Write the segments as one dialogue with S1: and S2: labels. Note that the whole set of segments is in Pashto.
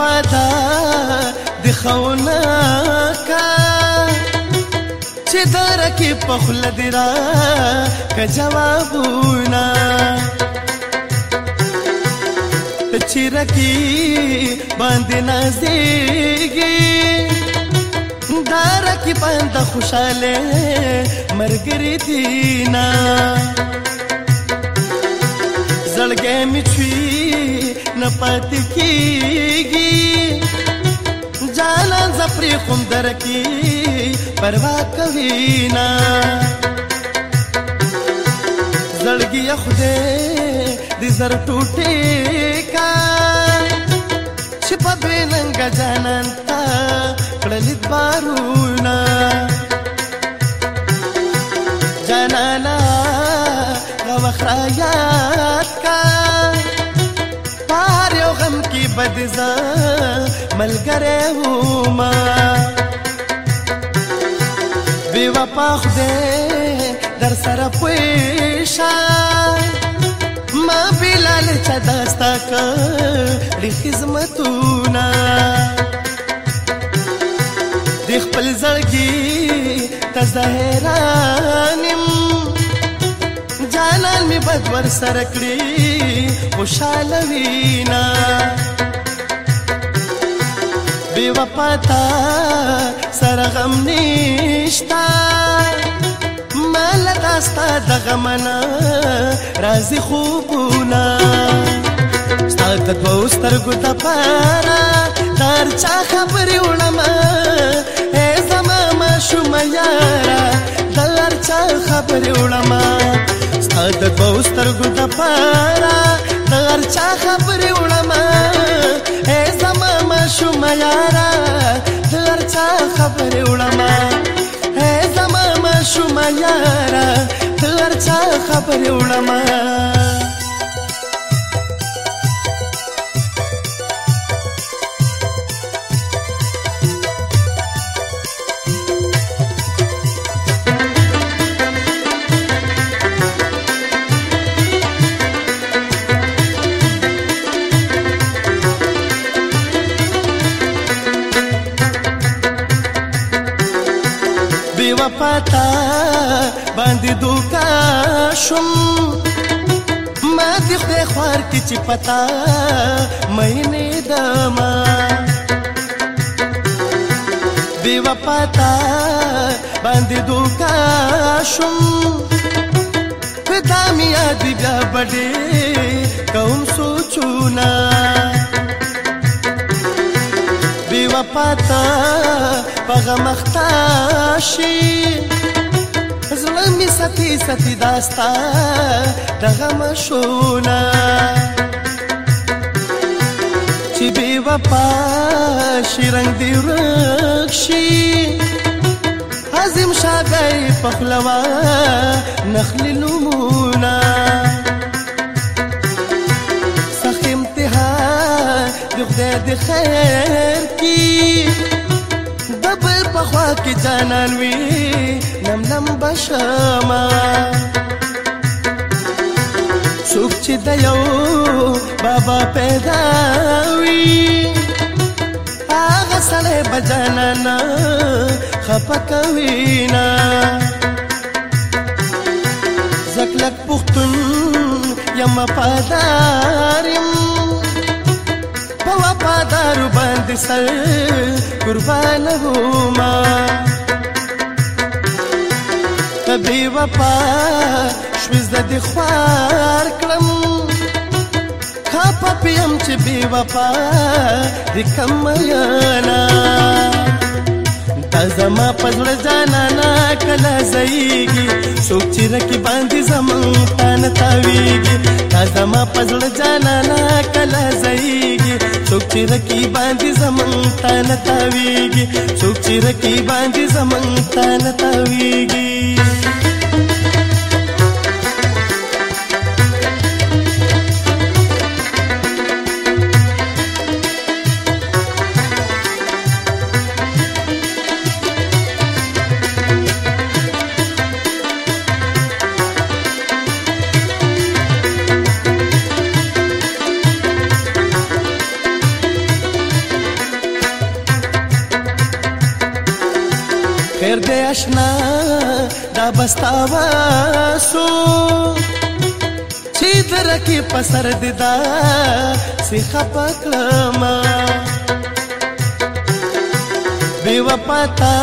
S1: پدا دخونه کا چې درکې په خله دی را که جوابونه چیرکی باندې نازېږي دارکی باندې خوشاله مرګ ری دینا زړګې می چوي نه پات کیږي جانان زپری خوم درکی پروا کوي نه زړګي خوده دې زر ټوټه کا چې په بلنګ جانان تا کړل بارونا جانانا غوخ رايات بد ځان ملګری وما بی وفا خدای در سره پېښا ما بلال چا داستا کړي خدمتونه د خپل زړګي ته زهرانم جانان می بد ور سره کړی خوشاله وینا دی و پتا سرغم نشتا مال داستا د غمنا رازي خوبونه ستاد د پوستر ګو د پارا دار چا خبرې وړما اے زما ما شوم یارا دلار چا خبرې وړما ستاد د پوستر ګو د پارا دار چا خبرې چا خبر وړم دیو پتا باندې دوکا شم ما دې خدای خوار کې چې پتا مې نه دما دی و پتا باندې دوکا شم پتا مې یاد بیا بډې کوم سوچونا دی و پتا پغه مختا شي غمي ستي ستي داستا دغه مشونه چې بي وفا شي رنگ دي رخشي حزم عظیم شاګی پخلوا نخل نمونه سخت امتحان د خير کی خوا کې جانان وي نم نم بشما څوک چې د یو بابا پیدا وي هغه سړی به جانانا خفه کوي نه زکلک پښتون یم وفادار یم دارو باندې سر قربان هما تبي وفا شوز د خوار کړم خپ پیم چې بي وفا د کمیانا زما پزړه جانا نا کلا زېږي سوچ چې رکی باندې زمون تان تاويږي زما پزړه جانا نا کلا زېږي څوک چې رکی باندې زمون تا نه تاویږي څوک چې رکی باندې زمون تا نه تاویږي Nah, da bastawa so chidra ki pasar dida se khapaklama bewa pata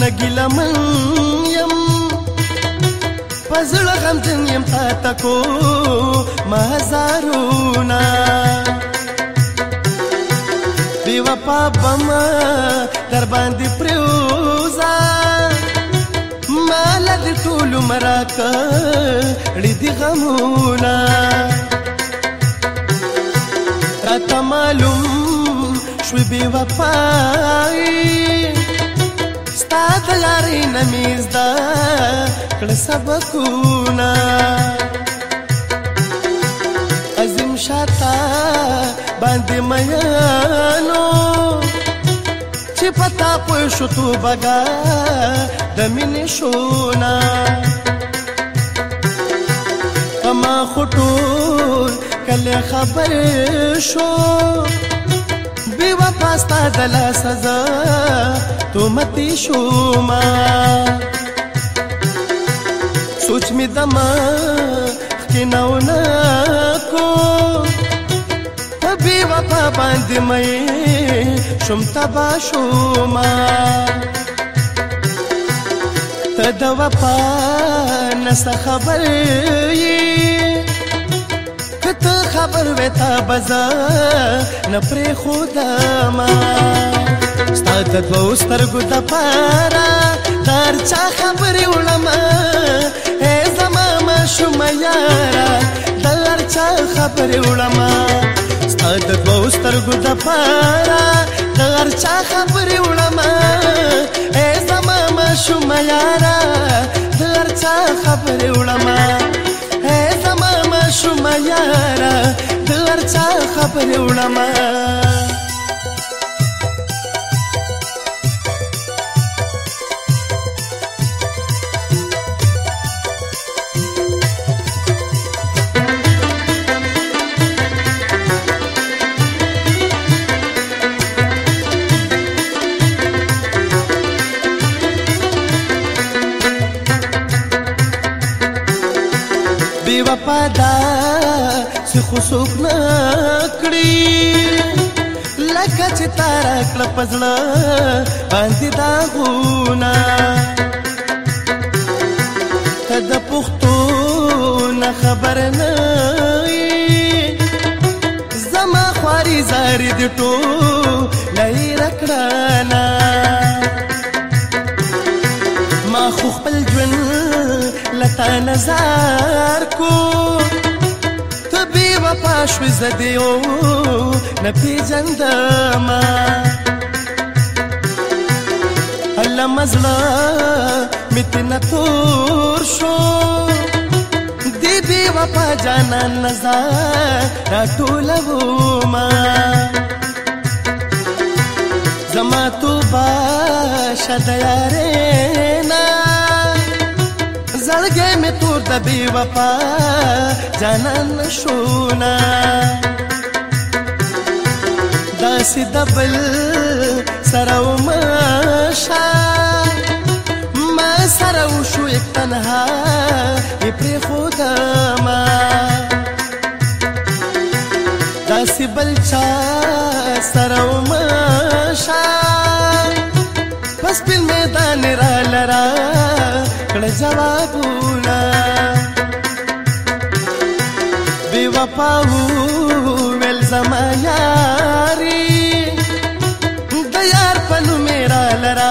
S1: nagila man yam pazla gam jin yam tata ko mazaruna bewa pa bama dar preu معلوم را کړی دی غمونا راته معلوم شو بی وفای ستا د لارې نمیز دا کړ سبقونه عظیم شاته باندې میانو چې پتا پوه شو تو بګا د مینې شونا اما خټول کله خبر شو بی وفاستا دلا سزا تو متی شوما سوچ می دما خناو نکو ته بي وفا باندې مې شم تبا شوما ته د وفا نس خبر یې کته خبر وتا بزا نه پر خدا ما ستاد په سترګو د پارا تر چا خبر ولما اے زما ما شوم یارا دلر چا خبر ولما ا د دوو سترګو د پارا د غرچا خبرې وړما اے زما مشوم یارا د غرچا خبرې وړما اے زما مشوم یارا د غرچا خبرې وړما چې خوشوک نه کړی لکه چې تارا کړ پزړه باندې دا غونا تد پختو نه خبر نه زما خواري زاري دي ټو لای رکړانا ما خو خپل ژوند لتا نظر کو خپه شوې زه دې او نه پېژندمه هلمه زړه مې تېنه تور شو دې بې وفا جانان نه ځه راټولومه زما توبه شه د یارې زړګې مې تور د بی وفا جانان شونا داسې دبل سره ومه जवाबूला बेवफाऊ मेल समायारी दयार पनु मेरा लरा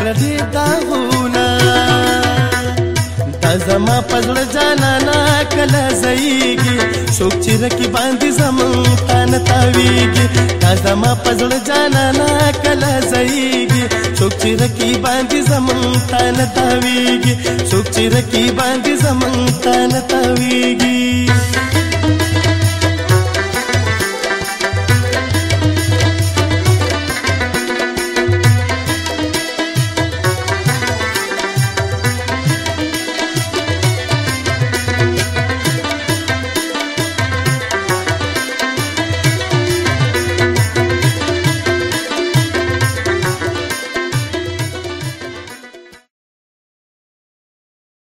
S1: प्रदीता हूना तजमा पजड़ जाना ना कला जाएगी शोक चिरकी बांधी जमन तान तावीगी तजमा पजड़ जाना ना कला जाएगी څوک چې رکی باندې زمون تان تاویږي څوک چې رکی باندې زمون تان تاویږي